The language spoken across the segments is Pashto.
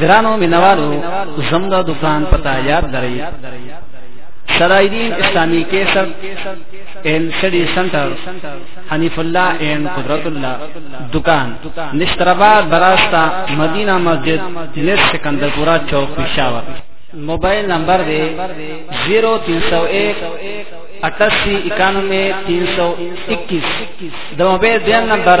ګرانو مینوالو زموږ دکان پتا یاد درئ سرایدین اسلامی کیسر این سڑی سنٹر حنیف اللہ این قدرت اللہ دکان نشترآباد براستہ مدینہ مسجد نس سکندر پورا چوک پشاور موبائل نمبر دے زیرو تین سو ایک اٹاسی اکانوے تین سو اکیس دو موبائل دین نمبر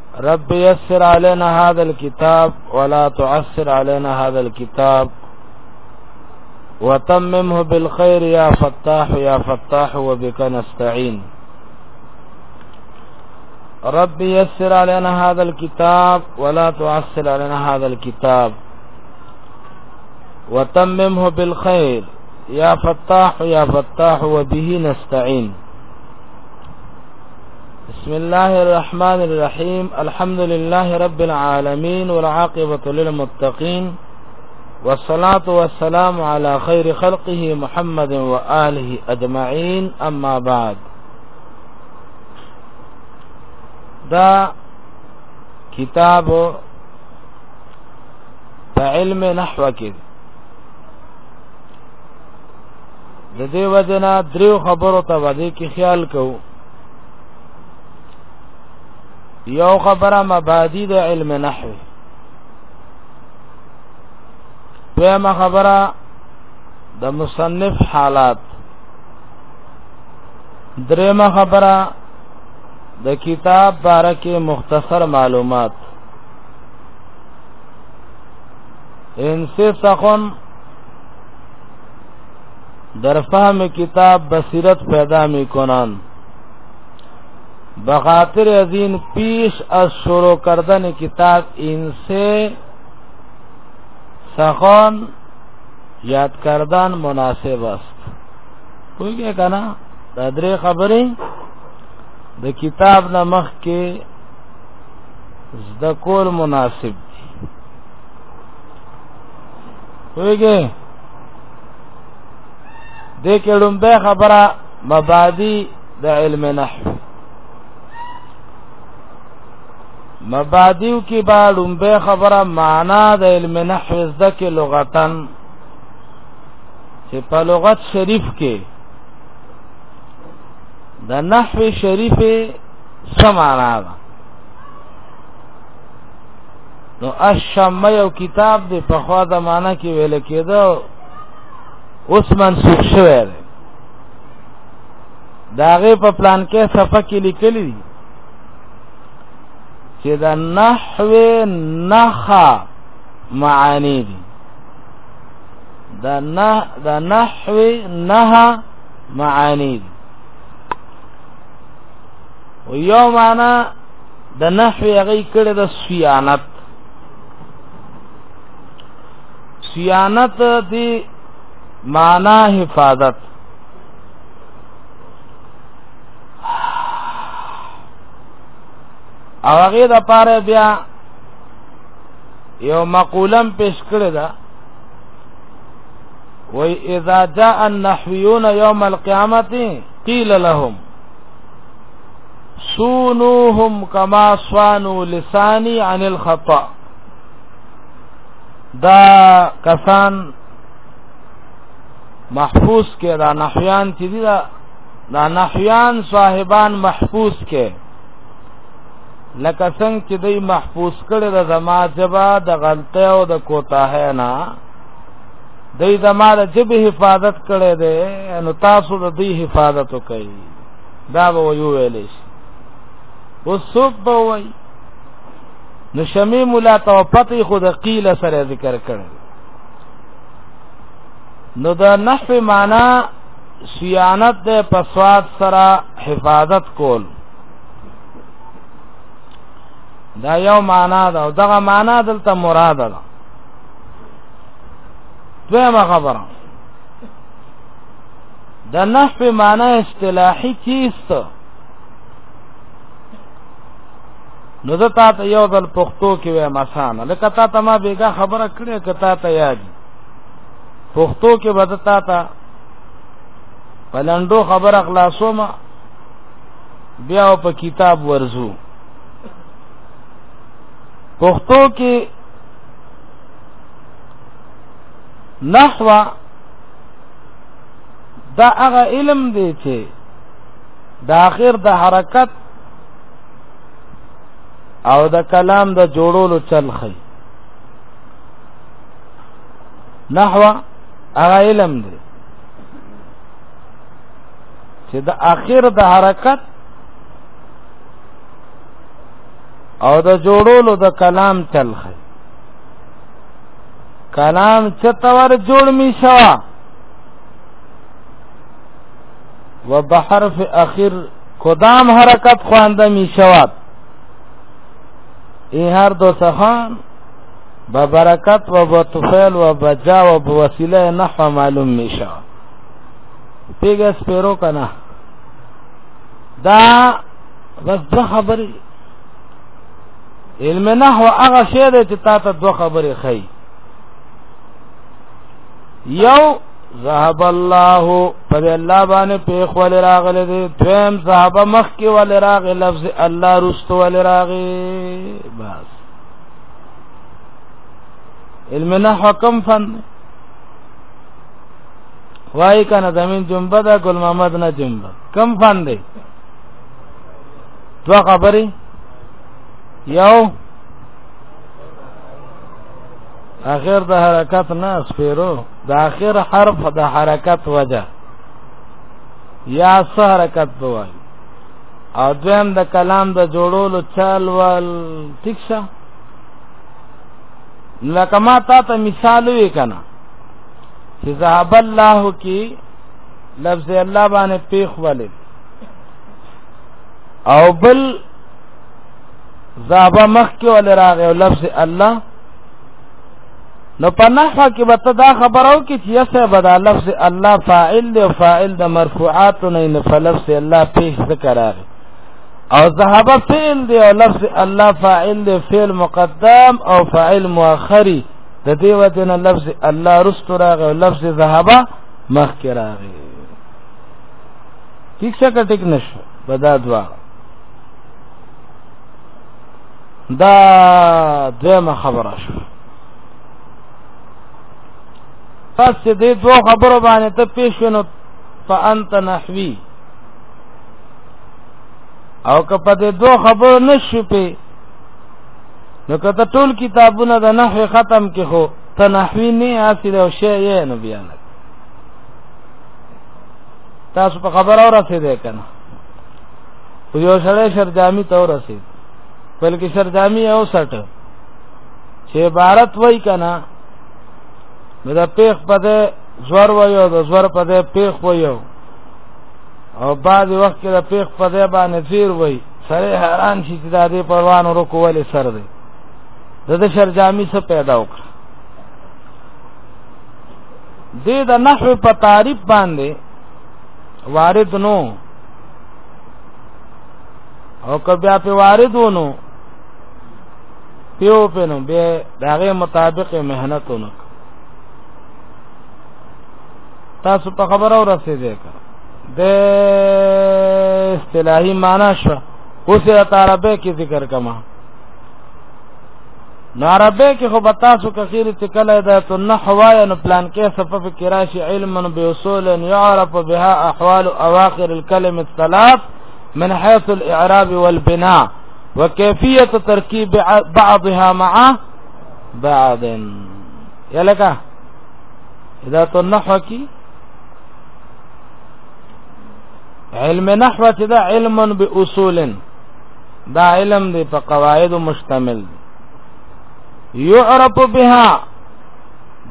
رب يسر علينا هذا الكتاب ولا تعسر علينا هذا الكتاب وتممه بالخير يا فتاح يا فتاح وبك نستعين رب يسر علينا هذا الكتاب ولا تعسر علينا هذا الكتاب وتممه بالخير يا فتاح يا فتاح وبه نستعين بسم الله الرحمن الرحيم الحمد لله رب العالمين والعاقبة للمتقين والصلاة والسلام على خير خلقه محمد وآله أجمعين أما بعد دا كتاب علم نحو كده د دې وجنا دریو خبرو ته باندې کې خیال کو یو خبره مبادی د علم نحو دویمه خبره د مصنف حالات دریمه خبره د کتاب باره کې مختصر معلومات انسه سخن در فهم کتاب بصیرت پیدا می کنان بخاطر ازین پیش از شروع کردن کتاب ان سے سخن یاد کردن مناسب است کوئی کیا کنا دا درې خبرې د کتاب نه مخ کې زده کول مناسب دي ویګه د کې لومبه خبره مبادی د علم نحو مبادیو کې با لومبه خبره معنا د علم نحو زده کې لغتن چې په لغت شریف کې د نحو شریف سمانا ده نو الشمه یو کتاب دی په خوا د معنا کې ویل کېده اوس منسوخ شوی دی داغه په پلان کې صفه کې لیکلی دی چې دا نحو نخا معانی دي دا نه دا نحو نها معانی دي ويوم انا د نحو هغه کړه د صيانت صيانت دی معنا حفاظت او هغه د پاره بیا یو مقولم پیش کړی دا وای اذا جاء النحویون یوم القیامت قیل لهم سونوهم کما سوانو لسانی عن الخطا دا کسان محفوظ کې دا نحویان چې دي دا دا نحویان صاحبان محفوظ کې لکه څنګه چې دوی محفوظ کړي د زما جبا د غلطه او د کوتاه نه دوی زما د جبه حفاظت کړي دي نو تاسو د دوی حفاظت وکړئ دا به ویو ویلې شي اوس څوک به وایي نو شمی مولا ته پته خو د قیل سره ذکر کړ نو دا نحو معنا سیانت د پسواد سره حفاظت کول دا یو معنا ده او دغه معنا دلته مراد ده دویمه خبره د نحف معنی اصطلاحي کیست نو زه تا ته یو ځل پښتو کې وایم اسانه لکه تا ته ما بیګا خبره کړې که تا ته یاد پښتو کې به تا ته پلندو خبره خلاصوم بیا په کتاب ورزو پښتو کې نحوه دا هغه علم دی چې د اخر د حرکت او د کلام د جوړولو چل خي نحو هغه علم دی چې د اخر د حرکت او د جوړولو د کلام چل خي کلام چتور جوړ می شوا و بحرف اخر کدام حرکت خوانده می شواد این هر دو سخان با برکت و با طفیل و با جا و با وسیله نحو معلوم می شواد پیگ اس پیرو کنا دا بس دو خبری علم نحو هغه شی دی چې تا ته دوه خبرې خي یو ذهب الله پر الله باندې پیخ ول راغله دي دویم ذهب مخ کې ول راغله لفظ الله رستو ول راغله بس علم نه حکم فن وای کنه زمين جنبه دا ګل محمد نه جنبه کم فن دی دوا خبرې یو اخر د حرکت نه سپیرو د اخر حرف د حرکت وجه یا سه حرکت بوای او دویم د کلام د جوړولو چل ول ٹھیک شه لکه ما تا ته مثال وی کنه چې ذهب الله کی لفظ الله باندې پیخ ولید او بل ذهب مخ کې ول راغی لفظ الله نو په نحو کې به ته دا خبرو کې چې یسه به دا لفظ الله فاعل دی فاعل د مرفوعات نه نه فلفظ الله پیش ذکر راغی او ذهب فعل دی او لفظ الله فاعل دی فعل مقدم او فاعل مؤخری د دې وجه نه لفظ الله رست راغی او لفظ ذهب مخک راغی ٹھیک څه کټک نشو بدا دوا دا دغه خبره شو پس دې دوه خبرو باندې ته پیښ نو فانت نحوی او که په دې دوه خبرو نشو په نو کته ټول کتابونه د نحو ختم کې هو ته نحوی نه حاصل او شی یې نو بیان تاسو په خبر اورسه ده کنه یو سره شر جامي تور رسید بلکې سردامي او سټ چې عبارت وای کنا نو دا پیخ پته زور وایو د زور پته پیخ وایو او بعد وخت کې دا پیخ پته باندې تیر وای سره حیران شي چې دا دې پروان ورو کولې سر دی د د شرجامي څخه پیدا وکړ دې د نحو په تعریف باندې وارد نو او که بیا په واردونو پیو پنو به داغه مطابق مهنتونه تاسو په خبره ورسېږئ د اصطلاحي معنا شو اوس یې عربه کې ذکر کما نو عربه کې خو بتا سو کثیر تکل ده تو نحوا نو پلان کې صفف کراشی علم به اصول يعرف بها احوال اواخر الكلم الثلاث من حيث الاعراب والبناء وكيفيه ترکیب بعضها مع بعض یلکه اذا تنحو کی علم نحو چې دا علم به اصول دا علم دی په قواعد مشتمل دی يعرف بها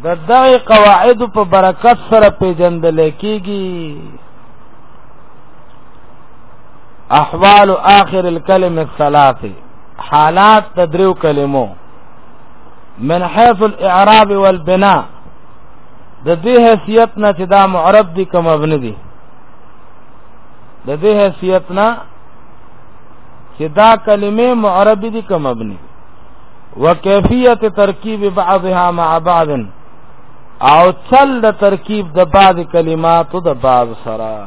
د دغه قواعد په برکت سره پیجندل کیږي احوال آخر الكلمه الثلاث حالات تدریو کلمو من حيث الاعراب والبناء د دې حیثیت نه چې دا معرب دي کوم مبني دي د دې حیثیت نه چې دا کلمې معرب دي کوم مبني وکیفیت ترکیب بعضها مع بعض او چل د ترکیب د بعض کلماتو د بعض سره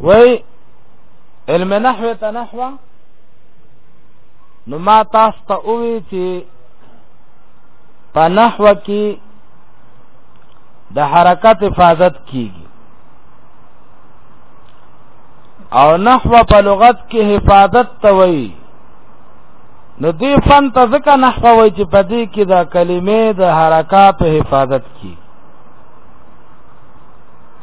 وای علم نحو ته نحو نو ما تاسو ته وی چې په نحو کې د حرکت حفاظت کیږي او نحو په لغت کې حفاظت ته وایي نو دې فن ته ځکه نحو وایي چې په دې کې د کلمې د حرکات حفاظت کیږي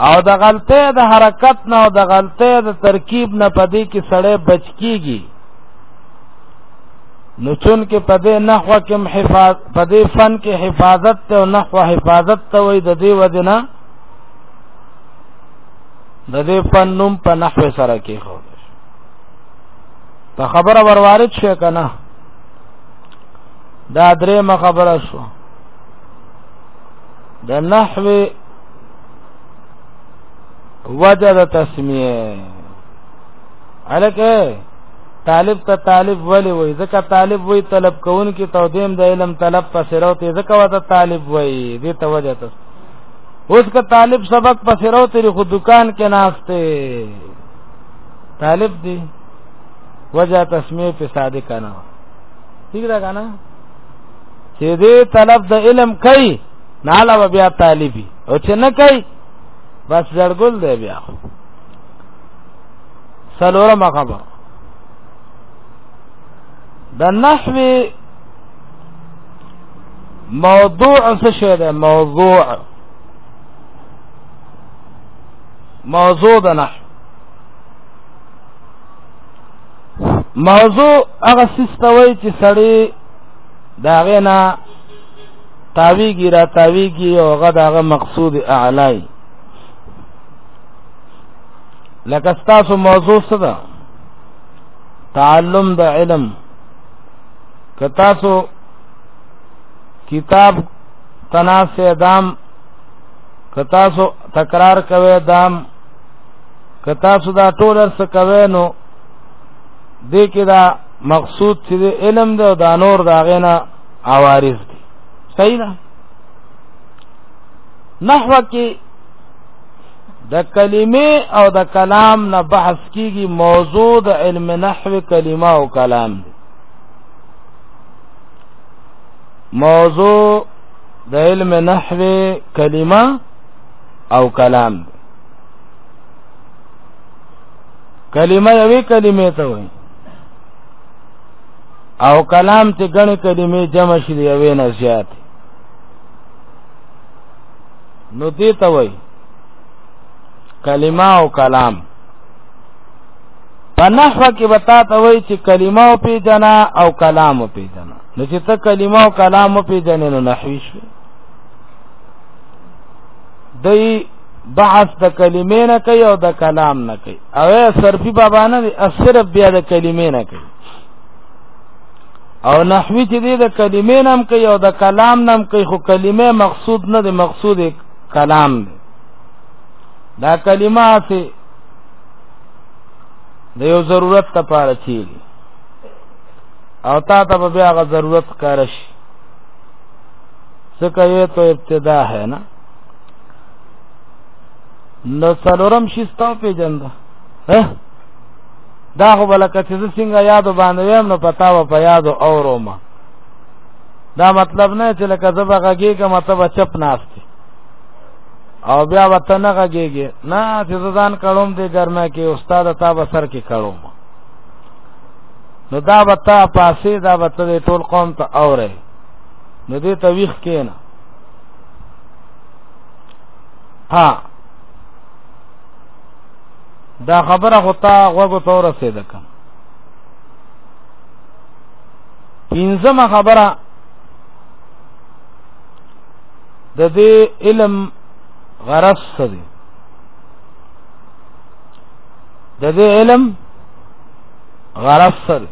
او د غلطه د حرکت نه او د غلطه د ترکیب نه پدې کې سړې بچ کیږي نو چون کې پدې نحو کې حفاظت پدې فن کې حفاظت ته او نحو حفاظت ته وې د دې ودنه د دې فن نوم په نحو سره کې خو ته خبره وروارد شې کنه دا درې مخبره شو د نحو وجه د تسمیه الکه طالب ته طالب ولی وای ځکه طالب وای طلب کون کی تو دیم د علم طلب پس روته ځکه وته طالب وای دې ته وجه تس اوس که طالب سبق پس روته خو دکان کې ناشته طالب دی وجه تسمیه په صادق نه ٹھیک ده کنه چې دې طلب د علم کوي نه علاوه بیا طالبي او چې نه کوي بس جړګل دی بیا سلورم خبر د نحو موضوع څه شی ده موضوع موضوع د نحو موضوع هغه سیستوي چې سړی دا غینا تاویږي را تاویږي او هغه دغه مقصود اعلی لکه تاسو موضوع څه ده تعلم د علم که تاسو کتاب تناسه دام که تاسو تکرار کوي دام که تاسو دا ټول څه کوي نو دې کې دا مقصود چې علم د دانور داغه نه عوارض دي صحیح ده نحوه کې د کلمې او د کلام نه بحث کیږي موضوع د علم نحو کلمه او کلام دی موضوع د علم نحو کلمه او کلام دی کلمه یوې کلمې ته وایي او کلام ته غنې کلمې جمع شې دی وې نه زیات نو دې ته وای کلمه او کلام په نحوه کې وتا ته وای چې کلمه او پیجنا او کلام او پیجنا نو چې ته کلمه او کلام او پیجنې نو نحوی شې دی بحث د کلمې نه کوي او د کلام نه کوي او صرفي بابا نه دی صرف بیا د کلمې نه کوي او نحوی چې دی د کلمې نام کوي او د کلام نام کوي خو کلمې مقصود نه دی مقصود کلام دی دا کلمه سي د یو ضرورت لپاره چیږي او تا ته به بیا غ ضرورت کار شي څه کوي ته ابتدا ہے نه نو څلورم شیسته پیجند ها دا خو بلکه چې څنګه یاد باندې ویم نو پتا و په یاد اورو ما دا مطلب نه چې لکه زبا غږیږه مطلب چپ ناشتي او بیا وته نه غږیږي نه چې ځان کړم دې ګرمه کې استاد تا به سر کې کړم نو دا وته پاسې دا وته دې ټول قوم ته اوره نو دې تویخ کېنه ها دا خبره غوتا غوګو تور رسیدک پینځمه خبره د دې علم غرض څه دی د دې علم غرض څه دی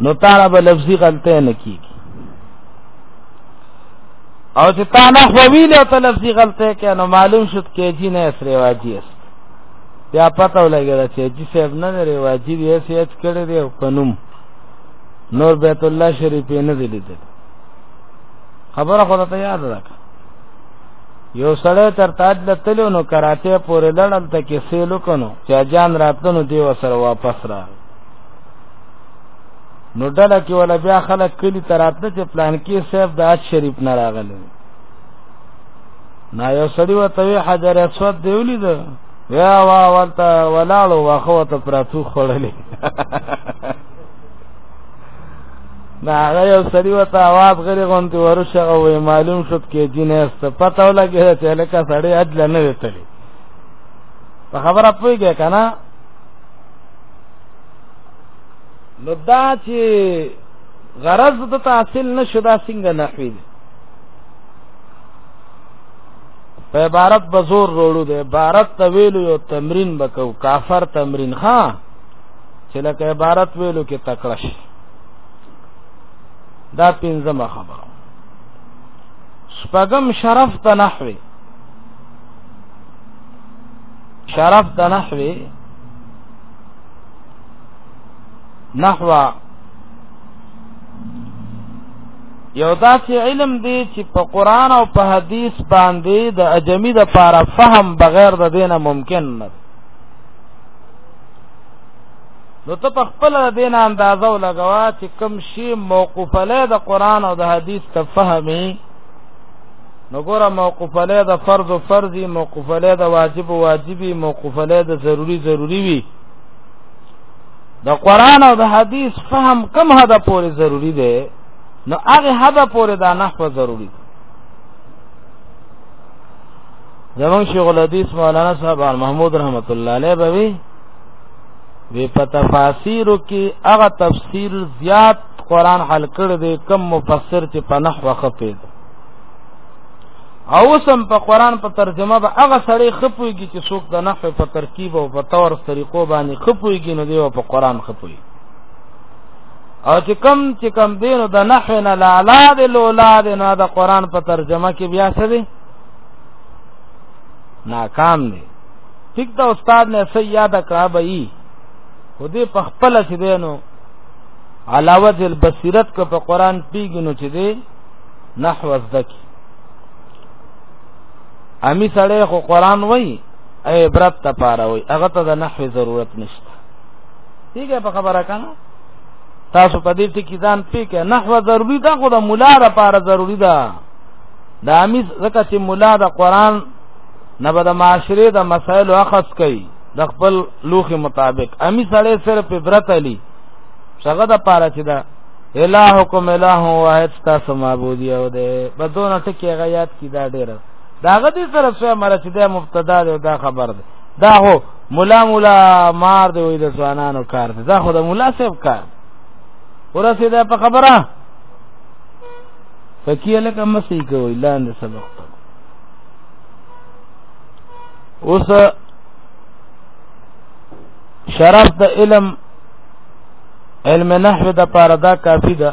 نو تاره به لفظي غلطه نه کیږي او چې تا نه خووی له ته لفظي غلطه کې نو معلوم شد کې جی نه اس رواجی است بیا پته ولګی دا چې جی صاحب نه رواجی دی اس اچ کړی دی په نوم نور بیت الله شریف نه دی لیدل خبره خو ته یاد راکړه یو سړی تر تاج لتلو نو کراچه پورې لړل ته کې سیلو کنو چې جان راتلو دی وسره واپس راغی نو ډله کې ولا بیا خلک کلی تراتله چې پلان کې صاحب د اج شریف نه راغلی نا یو سړی وته حجر اسود دی ولید یا وا ولته ولاړو واخو ته پراتو خړلې نا هغه یو سړی وته आवाज غری غونتی ورشه او معلوم شوت کې جنست پته ولګی چې لکه سړی اج لنه وتلی په خبره پويږي کنه نو دا چې غرض د تحصیل نشو دا څنګه نحوی دی په عبارت بزور وروړو دی عبارت ته ویلو یو تمرین وکاو کافر تمرین ها چې لکه عبارت ویلو کې تکړه شي دا پنځمه خبره شپږم شرف ته نحوی شرف ته نحوی نحو یو داسې علم دی چې په قران او په حدیث باندې د اجمی د پاره فهم بغیر د دینه ممکن نه نو ته په خپل دین اندازو لګوا چې کم شی موقوفه له د قران او د حدیث ته فهمي نو ګوره موقوف علی د فرض او فرضي موقوف علی د واجب او واجبي موقوف علی د ضروری ضروری وي د قران او د حدیث فهم کم حد پورې ضروری دی نو هغه حد پورې دا نحو ضروری دی زمون شیخ الحدیث مولانا صاحب محمود رحمت الله علیه بوي وی په تفاسیرو کې هغه تفسیر زیات قران حل کړ دې کم مفسر چې په نحو خپې او سم په قران په ترجمه به هغه سړی خپويږي چې څوک د نحو په ترکیب او په تور طریقو باندې خپويږي نو دی په قران خپوي او چې کم چې کم دینو د نحو نه لالا د لولا د نه د قران په ترجمه کې بیا څه دی ناکام دی ټیک دا استاد نه سې یاد کړه به ای خو دې په خپل چې دینو علاوه البصیرت کو په قران پیګنو چې دی نحو زده کی امی سړی خو قران وای ای برت ته پاره وای هغه ته د نحو ضرورت نشته دیګه په خبره کنه تاسو په دې ټکی ځان پیکه نحو ضروری ده خو د مولا لپاره ضروری ده د امی زکه چې مولا د قران نه به د معاشره د مسائل اخص کوي د خپل لوخي مطابق امی سړی صرف عبرت علی څنګه د پاره چې ده الہکم الہ واحد تاسو معبود یو دی په دونه ټکی غیات کی دا ډیر دا غدي سره سو مر چې دا مبتدا دی دا خبر دی دا هو مولا مولا مار دی وې د ځوانانو کار دی دا خو د مولا صاحب کار ورسې دا په خبره فکیه لکه مسی کوي لاندې سبق اوس شرف د علم علم نحو د پاره دا کافی ده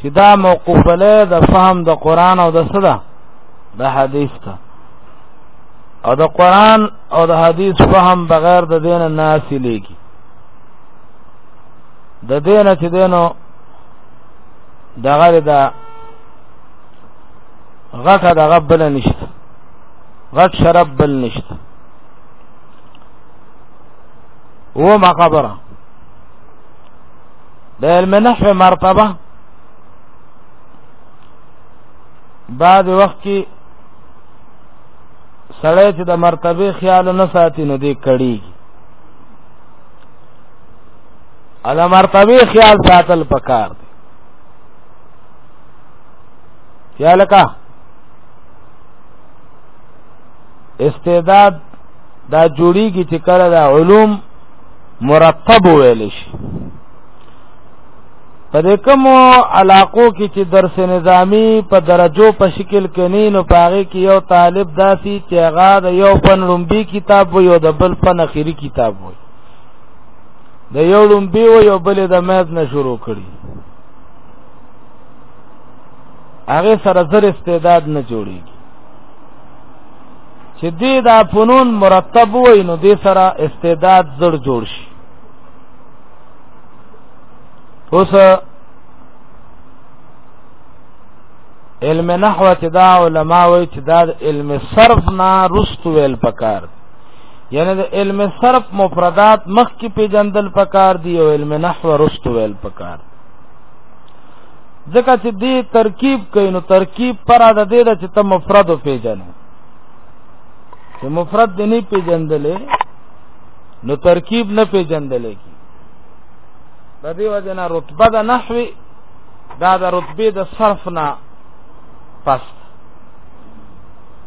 چې دا موقوف له د فهم د قران او د صدا د حدیث ته او د قران او د حدیث فهم بغیر د دین ناس لګي د دین چې دینو دغه دا غټه د غبل نشته غټ شرب بل نشته و ما خبره د علم نحو مرتبه بعد وخت کې سړی چې د مرتبه خیال نه ساتي نو دې کړي الا مرتبه خیال ساتل پکار دی خیال کا استعداد دا جوړیږي چې کله دا علوم مرتب ویل شي په دې کوم علاقو کې چې درس نظامی په درجو په شکل کې نه نو پاره کې یو طالب داسي چې هغه د یو فن لومبي کتاب وي او د بل فن اخیری کتاب وي د یو لومبي وي او بل د مات نه شروع کړي هغه سره زر استعداد نه جوړيږي چې دې دا فنون مرتب وای نو دې سره استعداد زړ جوړ شي اوس علم نحو چې دا علما وای چې دا علم صرف نه رست ویل پکار یعنی د علم صرف مفردات مخ کې پیجندل پکار دی او علم نحو رست ویل پکار ځکه چې دې ترکیب کوي نو ترکیب پر عادت دی چې ته مفرد پیژنې چې مفرد دې نه پیژندلې نو ترکیب نه پیژندلې کی د دې وجه نه رتبه د نحوی دا د رتبه د صرف نه پس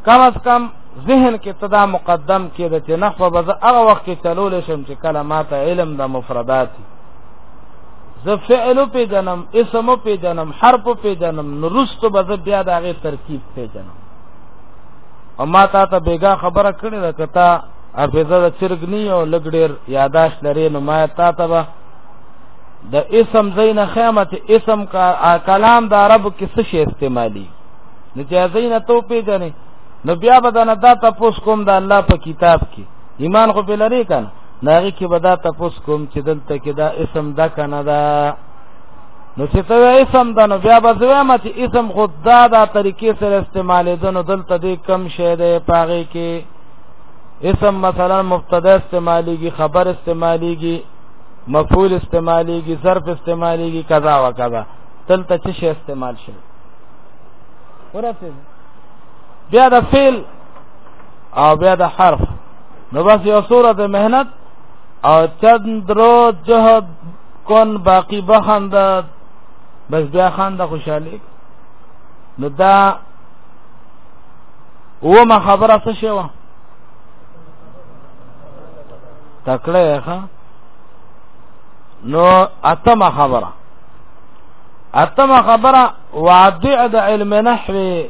کم از کم ذهن کې تدا مقدم کې د چې نحو به هغه وخت کې چلول شم چې کلمات علم د مفردات زه فعل پیدنم اسم پیدنم حرف پیدنم نرست به زه بیا د هغه ترکیب پیدنم او ما تا ته بیګا خبره کړې ده که تا حافظه د چرګ نه او لګ ډېر یاداش لرې نو ما تا ته به د اسم زین خیمه چې اسم کا کلام د عرب کې څه شی استعمالي نو چې زین ته پیژنې نو بیا به دا نه دا تاسو کوم د الله په کتاب کې ایمان خو په لری کنه ناغي کې بدا تپوس کوم چې دلته کې دا اسم دا کنه دا نو چې ته اسم دا نو بیا به زویم چې اسم خود دا دا طریقې سره استعمالې دنو دلته دې کم شی دی پاغه کې اسم مثلا مبتدا استعمالېږي خبر استعمالېږي مفعول استعمالېږي ظرف استعمالېږي قضا و قضا دلته چې شی استعمال شي ورته بیا د فعل او بیا د حرف نو بس یو صورت مهنت او چند رو جهد کن باقی بخند بس بیا خند خوشاله نو دا و ما خبره څه شوه تکړه ښه نو اتمه خبره اتمه خبره وادع د علم نحوی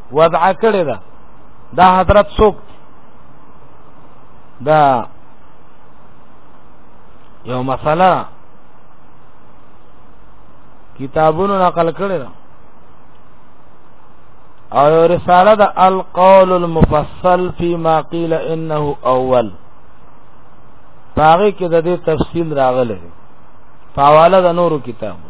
وضع کړی دا دا حضرت څوک دا یو مسله کتابونو نقل کړی دا او یو رساله د القول المفصل فيما قيل انه اول پاره کې د دې تفصیل راغلی فواله د نورو کتابو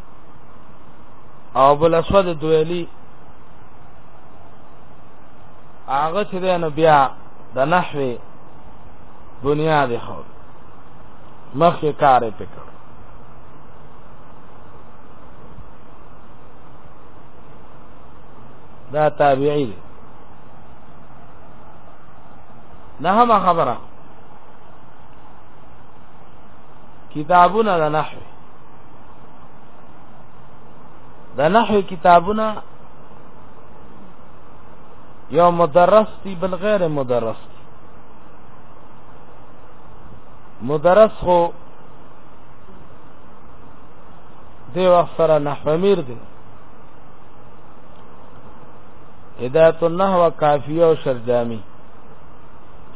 او بل اسود دویلی هغه چې نو بیا د نحوی بنیاد خو مخکې کار پکړ دا تابعی دی نهمه خبره کتابونه د نحوی د نحو کتابونه یو مدرس دی بل غیر مدرس دی مدرس خو دی وخت سره نحو میر دی هدایت النحو کافیه او شرجامی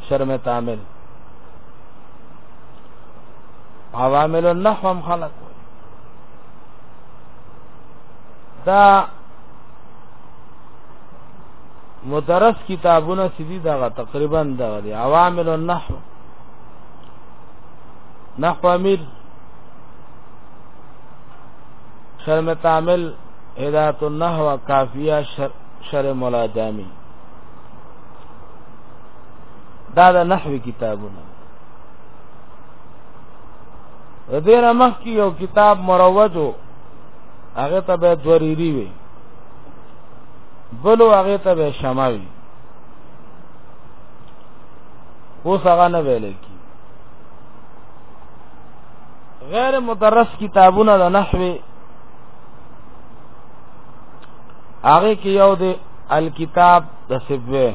شرم تعامل عوامل النحو هم خلق دا مدرس کتابونه سیدی دغه تقریبا دغه دی عوامل النحو نحو امیر شرم تعامل هدایت النحو کافیه شر شر مولا جامی دا د نحوی کتابونه دیر مخ کی یو کتاب مروجو هغه ته به دوریری وي بلو هغه ته به شماوي اوس هغه نه ویل کی غیر مدرس کتابونه د نحوی هغه کې یو دی الکتاب د سبوه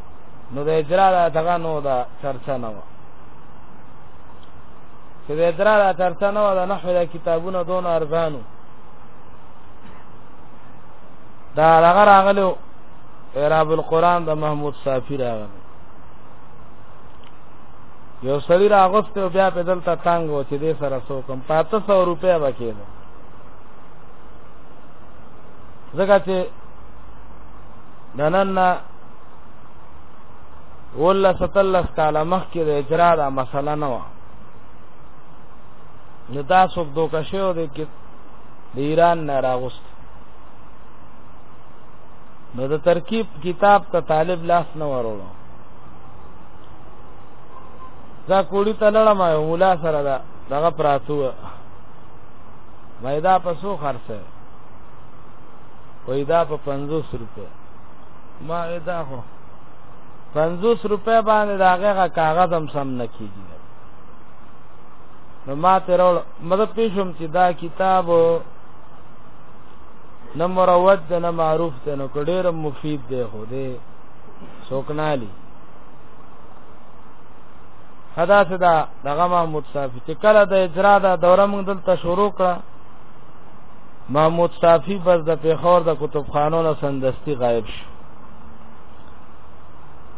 نو د اجرا د اتغا نو دا چرچا نه و چې د اجرا د چرچا نه و د نحو د کتابونه دون ارزانو دا هغه راغلو اعراب القرآن د محمود صافی راغلو یو سړی راغست او بیا په دلته تنگ و چې دې سره سو کم 500 روپیا وکیل زګه چې نننه ولا ستلس کاله مخکې د اجرا دا مسله نه و نو تاسو دوکه شو د د ایران نه راغوست نو د ترکیب کتاب ته طالب لاس نه ورولو دا کوړی ته لړم یو مولا سره دا دغه پراتو مېدا پسو خرڅه وېدا په 500 روپیا ما دا خو 50 روپے باندې دا هغه کاغذ هم سم نه کیږي نو ما ته راول مطلب پیښوم چې دا کتاب نه مروج ده نه معروف ده نو ډېر مفید دی خو دې سوکنالی حدا صدا دغه محمود صافی چې کله د اجرا دا دوره موږ دلته شروع کړه محمود صافی پس د پیښور د کتابخانو نه سندستی غایب شو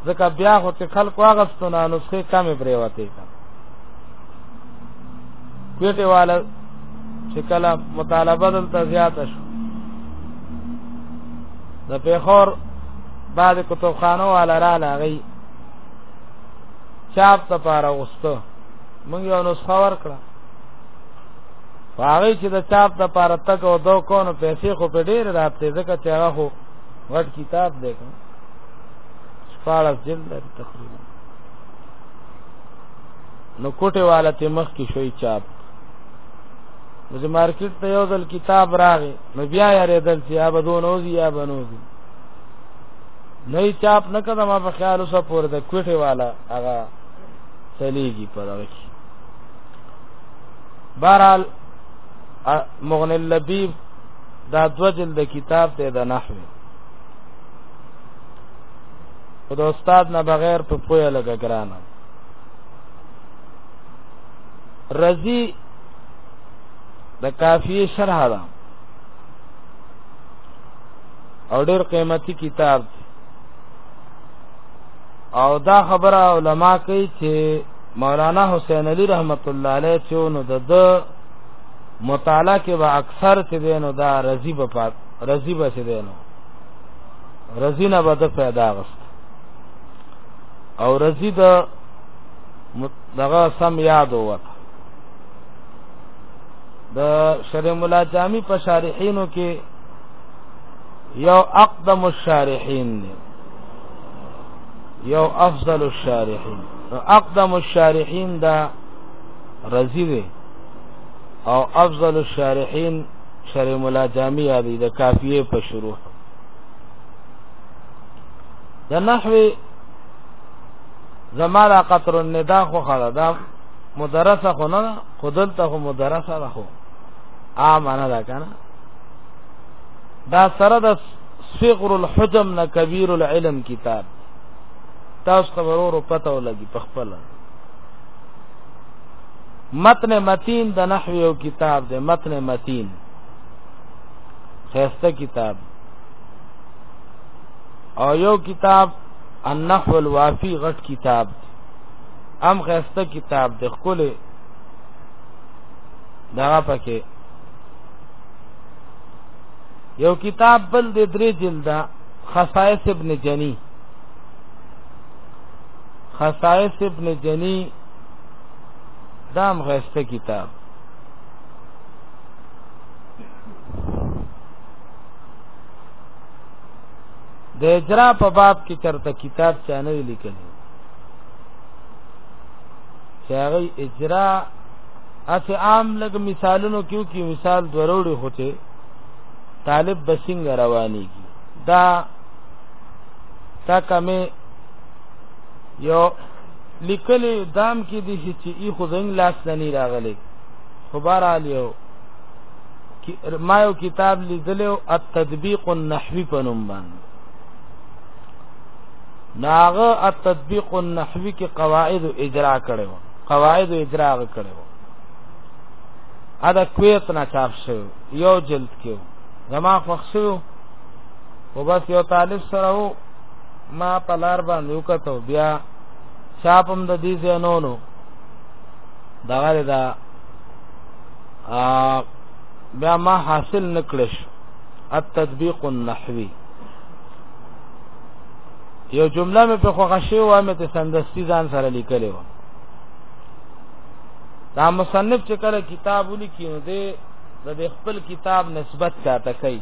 ځکه بیا خو چې خلکو هغه ستونه نسخه کمې پرې وته کوټه والا چې کله مطالبه دلته زیاته شو د پیښور بعد کتابخانو والا را لغی چاپ ته پاره وسته موږ یو نسخه ورکړه هغه چې د چاپ د پاره تک او دو کونو پیسې خو په ډیر راته ځکه چې هغه خو غټ کتاب دی کوم شپاړس جلد لري تقریبا نو کوټه والا ته مخ کې شوی چاپ نو چې مارکیټ ته یو ځل کتاب راغی نو بیا یې ردل چې ابا دون اوزی یا بنوزی نه چاپ نه کړه ما په خیال اوسه پور د کوټه والا هغه چلیږي په دغه بهرحال مغنی اللبیب دا دو جلد کتاب ته د نحوی خو د استاد نه بغیر په پوهه لګه ګرانه رضی د کافیه شرح ده او ډیر قیمتي کتاب او دا خبره علما کوي چې مولانا حسین علی رحمت الله علیه چې نو د مطالعه کې به اکثر چې دینو دا رضی به پات رضی به چې دینو رضی نه به پیدا غست او رضی د دغه سم یاد ووت د شرع مولا جامی په شارحینو کې یو اقدم الشارحین یو افضل الشارحین نو اقدم الشارحین دا رضی دی او افضل الشارحین شر مولا جامی دی د کافیه په شروع د نحوی زمارا قطر الندا خو خلا دا مدرسه خو نه خودل ته خو مدرسه ده خو عام نه ده کنه دا سره د صغر الحجم نه کبیر العلم کتاب تاسو ته ورور پته ولګي په خپل متن متین د نحو یو کتاب دی متن متین خیسته کتاب او یو کتاب النحو الوافی غټ کتاب دی ام خیسته کتاب دی خپل دغه پکې یو کتاب بل د درې جلدا خصائص ابن جنی خصائص ابن جنی دام غیسته کتاب د اجرا په باب کې چرته کتاب چانه لیکل چې هغه اجرا اس عام لګ مثالونو کیو کی مثال دروړي هوته طالب بسنګ رواني کی دا تا کمه یو لیکل دام کې دي چې ای خو زنګ لاس نه راغلي خو بار علیو ما یو کتاب لیدلو التطبیق النحوی په نوم باندې ناغه التطبیق النحوی کې قواعد اجرا کړو قواعد اجرا کړو ادا کویت نه چاپ شو یو جلد کې زما خوښ شو او بس یو طالب سره وو ما په لار باندې وکړو بیا چاپم د دې زینونو دغه دا بیا ما حاصل نکړش التطبیق النحوی یو جمله مې په خوښه شی و مې ته سندستی ځان سره لیکلې و دا مصنف چې کله کتاب ولیکي نو دې د خپل کتاب نسبت چاته کوي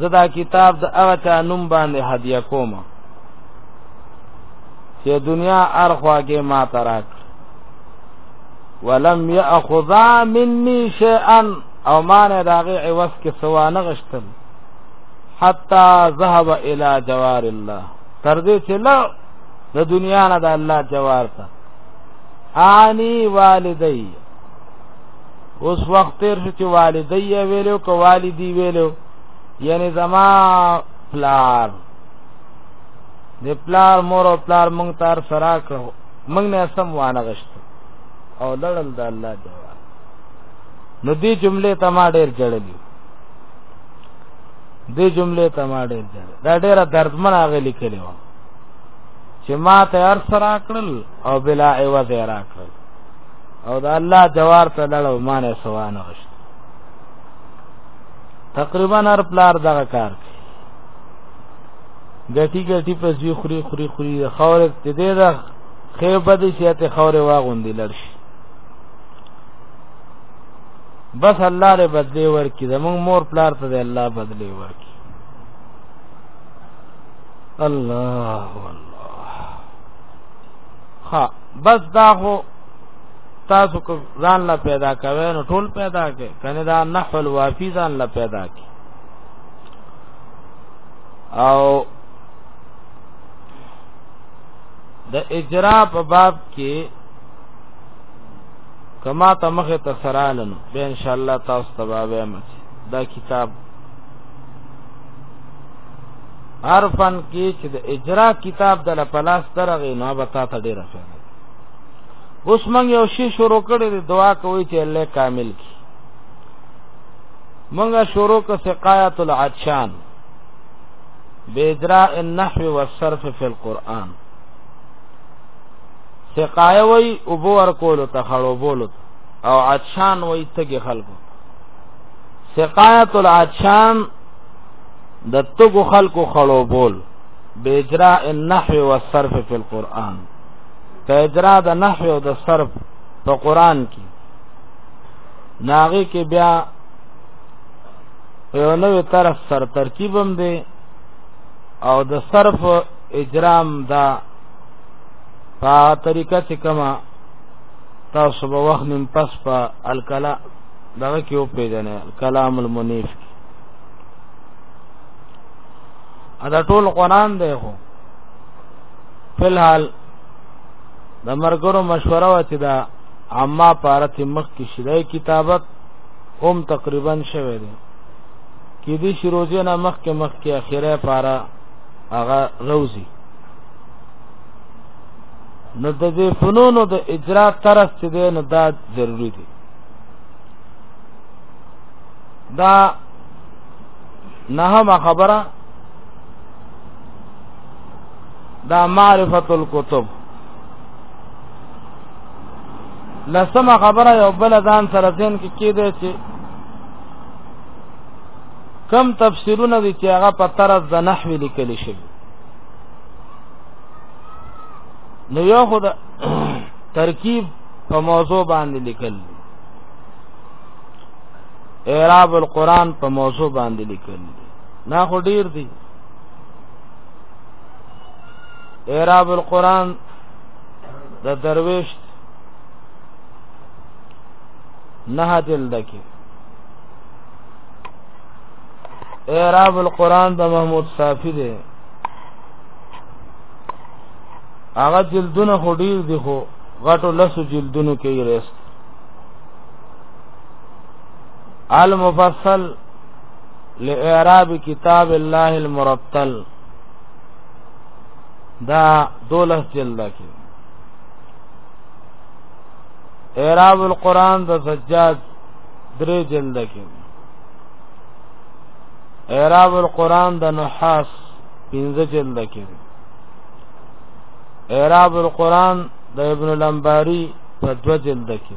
زدا کتاب د هغه چا نوم باندې هدیه کوم چې دنیا ارخوا کې ما تراک ولم یاخذ مني شیئا او ما نه داغه عوض کې سوانه غشتل حتا ذهب الى جوار الله تر دې چې لا د دنیا نه د الله جوار ته اني والدي اوس وخت تیر شو چې والدی ویلو کو والدی ویلو یعنی زما پلار د پلار مور او پلار مونږ تار سره کړو مونږ نه سم وانه غشت او لړل د الله دی نو دې جمله ته ما ډېر جړلې دې جمله ته ما ډېر جړلې دا ډېره دردمن هغه لیکلې و چې ما ته ار سره کړل او بلا ایواز را کړل او دا الله جوار ته لړو مانه سوانه غشت تقریبا هر پلار دغه کار کوي ګټي ګټي په زی خوري خوري خوري خور ته دې دا خیر بد شي ته خور واغوندي لړشي بس الله دې بدلی ورکی زمون مور پلار ته دې الله بدلی ورکی الله الله ها بس دا هو تاسو کو ځان لا پیدا کوي نو ټول پیدا کې کنه دا نحو الوافی ځان لا پیدا کې او د اجرا په باب کې کما ته مخه تسرالن به ان شاء الله تاسو تبابه مچ دا کتاب عرفن کې چې د اجرا کتاب د لپلاس ترغه نو به تاسو ډیر فهم اوس موږ یو شی شروع کړی دی دعا کوي چې الله کامل کی موږ شروع ک سقایت العطشان بیدرا النحو والصرف فی القرآن سقایه وی او بو ورکول ته خړو بولت او عطشان وی تګي خلکو سقایت العطشان د تګو خلکو خړو بول بیدرا النحو والصرف فی القرآن په اجرا د نحو او د صرف په قران کې ناغي کې بیا په یو نوې طرف سر ترکیبم دی او د صرف اجرام دا په طریقه چې کما تاسو به وخت نیم پس په الکلا دغه کې او پیژنې کلام المنیف ادا ټول قران دی خو فلحال د مرګرو مشوره و چې دا عما پارت مخ کې شیدای کتابت هم تقریبا شوه دی کې دې شروزه نه مخ کې مخ کې اخیره پارا هغه روزي نو د دې فنونو د اجرا طرز چې دی نو دا ضروری دی دا نهمه خبره دا معرفت الكتب لسم خبره یو بل ځان سره ځین کې کېده چې کم تفسیرونه دي چې هغه په طرز د نحو لیکل شي نو یو خود ترکیب په موضوع باندې لیکل اعراب القرآن په موضوع باندې لیکل نه خو ډیر دي اعراب القرآن د درویش نه دل دکی اعراب القرآن د محمود صافی دی هغه جلدونه خو ډیر دي خو غټو لسو جلدونو کې یې رست المفصل لإعراب کتاب الله المرتل دا دولس جلد کې اعراب القرآن د سجاد درې جلد کې اعراب القرآن د نحاس پنځه جلد کې اعراب القرآن د ابن الانباری په دو جلد کې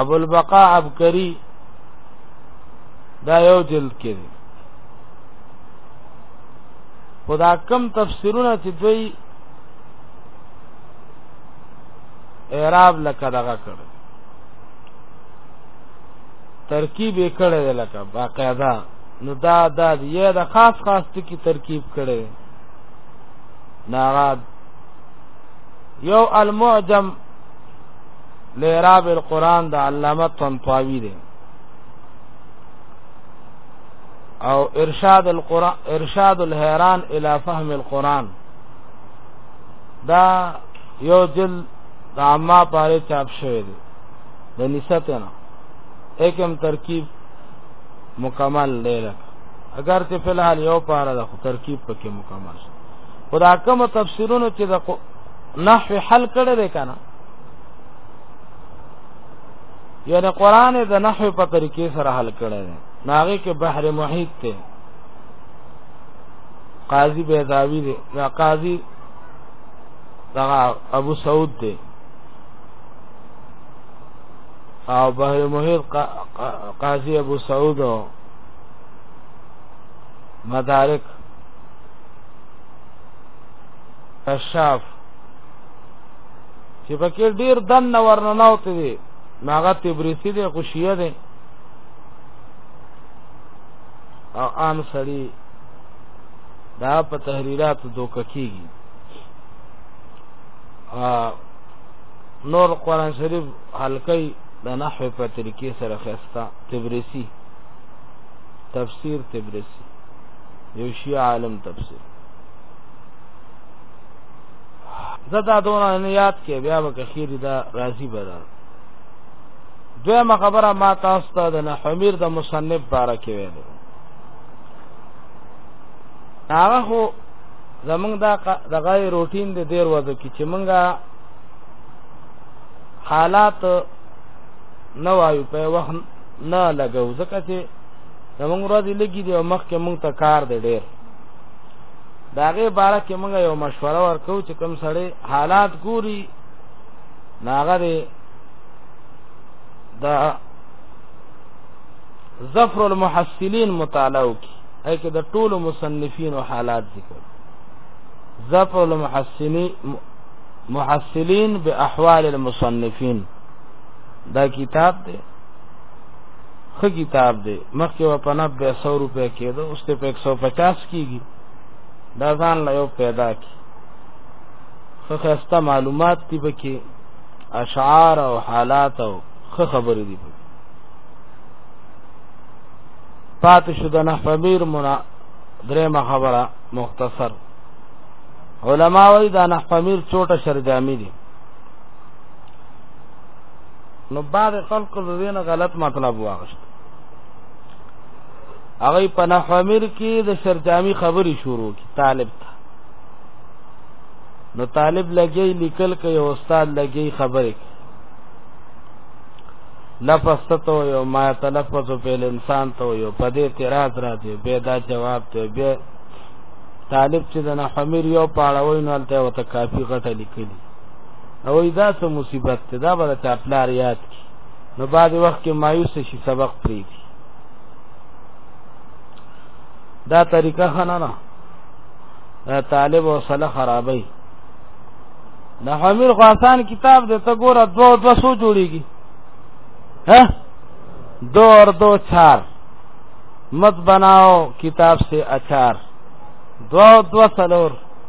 ابو البقاء ابکری دا یو جلد کې دی خدا کم تفسیرونه چې دوی اعراب لکه دغه کړ ترکیب یې کړی دی لکه باقاعده نو دا دا دی یې د خاص خاص ټکي ترکیب کړی ناغاد یو المعجم لعراب القرآن د علامه طنطاوی دی او ارشاد القرآن ارشاد الحیران الى فهم القرآن دا یو جل د عامه پاره چاپ شوی دی د نسته نه اکم ترکیب مکمل دی لکه اگر چې په الحال یو پاره د ترکیب پکې مکمل شي خدا کوم تفسیرونو چې د نحو حل کړي دی کنه یعنی قران د نحو په طریقې سره حل کړی دی ناغه کې بحر محیط ته قاضی بیضاوی دی یا قاضی دا ابو سعود دی او بحر محیط قاضی ابو سعود او مدارک کشاف چې پکې ډیر دن نه ورننه وته دي ناغه تبریسی دی خو شیعه دی او عام سړی دا په تحریرات دوک کیږي نور قران شریف حلقې د نحو په طریقې سره خستا تبریسی تفسیر تبریسی یو شیعه عالم تفسیر زدا دون نه یاد کې بیا به خیر دا راضی بدل دویمه خبره ما تاسو ته د نحمیر د مصنف باره کې ویل هغه خو زمونږ دا د غای روټین د دیر وځو کې چې مونږه حالات نه وایو په وخت نه لګو ځکه چې زمونږ ورځې لګي دی او مخکې مونږ ته کار دی ډیر دا غي باره کې موږ یو مشوره ورکو چې کوم سړی حالات ګوري ناغه دی دا ظفر المحصلین مطالعه وکي اې کې د ټولو مصنفین او حالات ذکر ظفر المحصلین محصلین باحوال المصنفین دا کتاب دی خو کتاب دی مخکې و په 90 روپے کېده اوس ته په 150 کېږي دا ځان له یو پیدا کی خو خسته معلومات دی پکې اشعار او حالات او خو خبرې دي پکې پاتې شو د نحفبیر منا درېمه خبره مختصر علما وایي دا نحفمیر چوټه شرجامی دي نو بعض خلق د دې نه غلط مطلب واغشت هغه په نحو امیر کې د شرجامی خبري شروع کی طالب ته نو طالب لګي لیکل کوي استاد لګي خبرې کوي لفظ ته یو ما تلفظ په انسان ته یو په دې اعتراض راځي به دا جواب ته به طالب چې د نحمیر یو پاړوي نو تلته وته کافی غټه لیکلی او دا څه مصیبت ته دا به چا پلار یاد کی نو بعد وخت کې مایوس شي سبق پری دی دا طریقه خنه نه دا طالب او صلاح خرابای دا حمیر خاصان کتاب دې ته ګوره دو دو سو جوړیږي ها دو اور دو چار مت بناؤ کتاب سے اچار دو دو سلور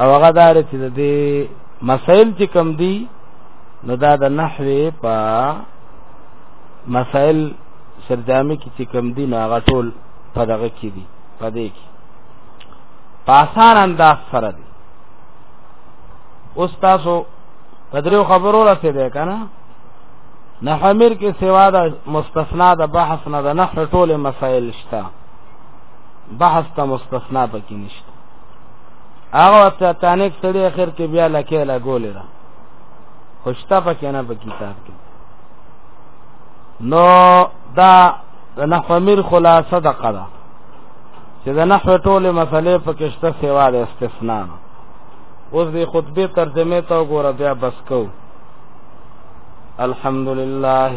او هغه دار چې د دې مسائل چې کم دي نو دا د نحوی په مسائل سرجامي کې چې کم دي نو هغه ټول په دغه کې دي په دې کې په آسان انداز سره دي اوس تاسو په درو خبرو رسیدای کنه نحمیر کې سوا د مستثنا د بحث نه د نحو ټول مسائل شته بحث ته مستثنا پکې نشته هغه وخت تانیک سړی اخر کې بیا لکه لا ګولې را خوشتا پکې نه په کتاب کې نو دا د نحو میر خلاصه د قضا چې د نحو ټوله مسلې په کېشته سیوا د استثناء اوس د خطبه ترجمه ته وګوره بیا بس کو الحمدلله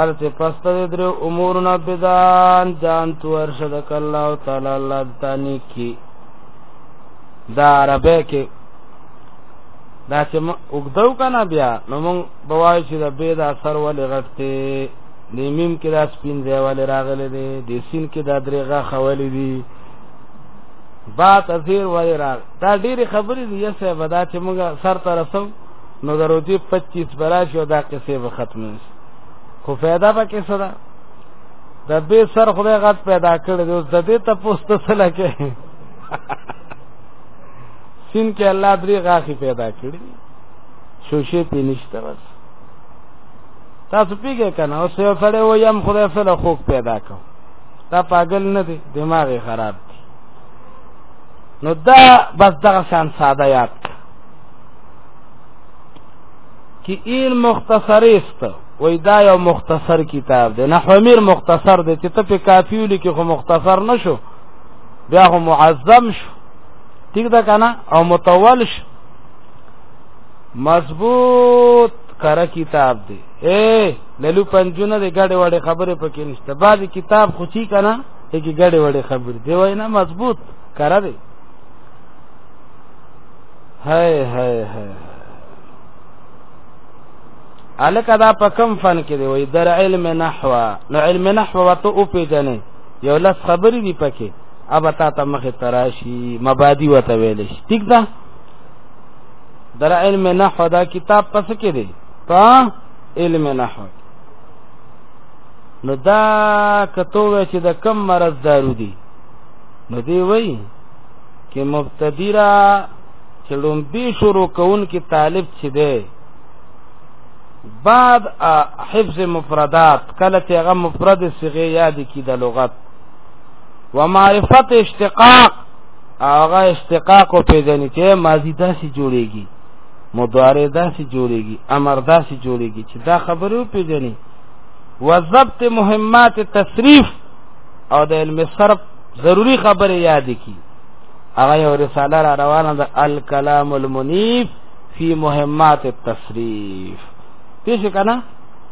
ارت پست دې در امورنا بدان جان تو ارشد کلا او تعالی الله تعالی کی دا عربه کې دا چې وګدو کنه بیا نو مونږ بوای چې دا به دا سر ولې غټته د میم کې دا سپین دی ولې راغلې دی د سین کې دا درېغه خولې دی با تذیر ولې راغ دا ډېری خبرې دی یسه ودا چې مونږ سر ترسم نو دروځي 25 براشي او دا قصې به ختمې شي خو فایده پکې څه ده د به سر خدای غت پیدا کړ دی اوس د دې ته پوسټ څه لکه سین کې الله درې غاخي پیدا کړی شوشې پې نشته بس تاسو پیګه کنه اوس یو سړی و یم خدای سره خوک پیدا کو دا پاگل نه دی دماغ خراب دی نو دا بس دغه شان ساده یاد کی این مختصر است وای دا یو مختصر کتاب دی نحومیر مختصر دی چې ته په کافیو لیکي خو مختصر نشو بیا خو معظم شو ٹھیک ده کنه او متول شو مضبوط کره کتاب دی اے للو پنجونه د ګډه وړه خبره پکې نشته بعضی کتاب خو چی کنه چې ګډه وړه خبره دی وای نه مضبوط کره دی هاي هاي هاي الک دا په کم فن کې دی وای در علم نحو نو علم نحو وته او پیجنې یو لس خبرې دی پکې ابا تا ته مخه تراشی مبادی وته ویل شي ٹھیک ده در علم نحو دا کتاب پس کې دی په علم نحو نو دا کتو چې د کم مرض دارو دی نو دی وای کې مبتدی را چې لومبي شروع کون کې طالب چې دی بعد حفظ مفردات کله چې هغه مفرد صيغه یاد کی د لغت ومعرفت اشتقاق هغه اشتقاق او پیژنې چې ماضی داسې جوړيږي مضارع داسې جوړيږي امر داسې جوړيږي چې دا خبره او پیژنې وضبط مهمات تصریف او د علم صرف ضروری خبره یاد کی هغه یو رساله را روانه ده الکلام المنیف فی مهمات التصریف پیش کنا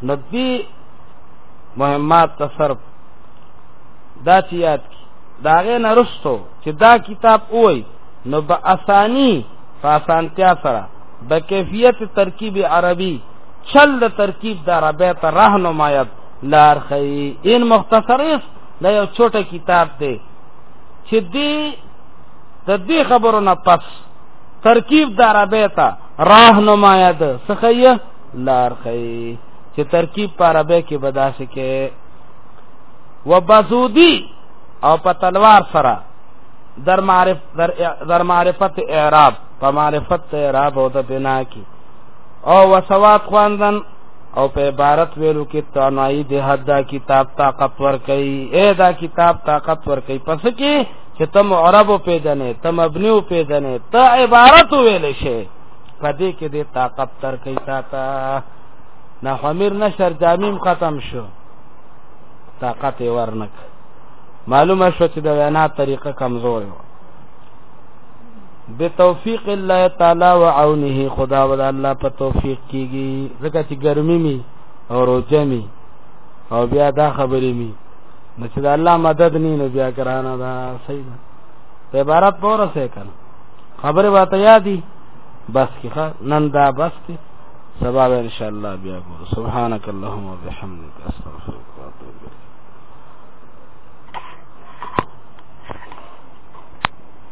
ندی مهمات تصرف دا چې یاد کی دا غې نرستو چې دا کتاب وای نو به اسانی په اسانتیا سره به کیفیت ترکیب عربی چل ترکیب دا ربه ته راهنمایت لار خی ان مختصر است دا یو څوټه کتاب دی چې دی د دې خبرو نه پس ترکیب د عربی ته راهنمایه ده څخه یې لار ښیي چې ترکیب په عربی کې به داسې کې وبزودي او په تلوار سره در معرف در, در معرفت اعراب په معرفت اعراب او د بنا کې او وسوات خواندن او په عبارت ویلو کې توانایي د حد دا کتاب طاقت ور کوي اے دا کتاب طاقت ور کوي پس کې چې تم عرب پیژنې تم ابني پیژنې ته عبارت ویل شي پدې کې د طاقت تر کوي تا تا نه حمیر نشر جامیم ختم شو طاقت ورنک معلومه شو چې د وینا طریقه کمزور و بتوفیق الله تعالی و عونه خدا ول الله په توفیق کیږي ځکه چې ګرمي می او روزه می او بیا دا خبرې می نو چې الله مدد نه نو بیا کرانه دا صحیح ده عبارت پوره سه کنه خبره واته یادی بس کی نن دا بس کی سبا ان شاء الله بیا ګور سبحانك اللهم وبحمدك استغفرك واتوب اليك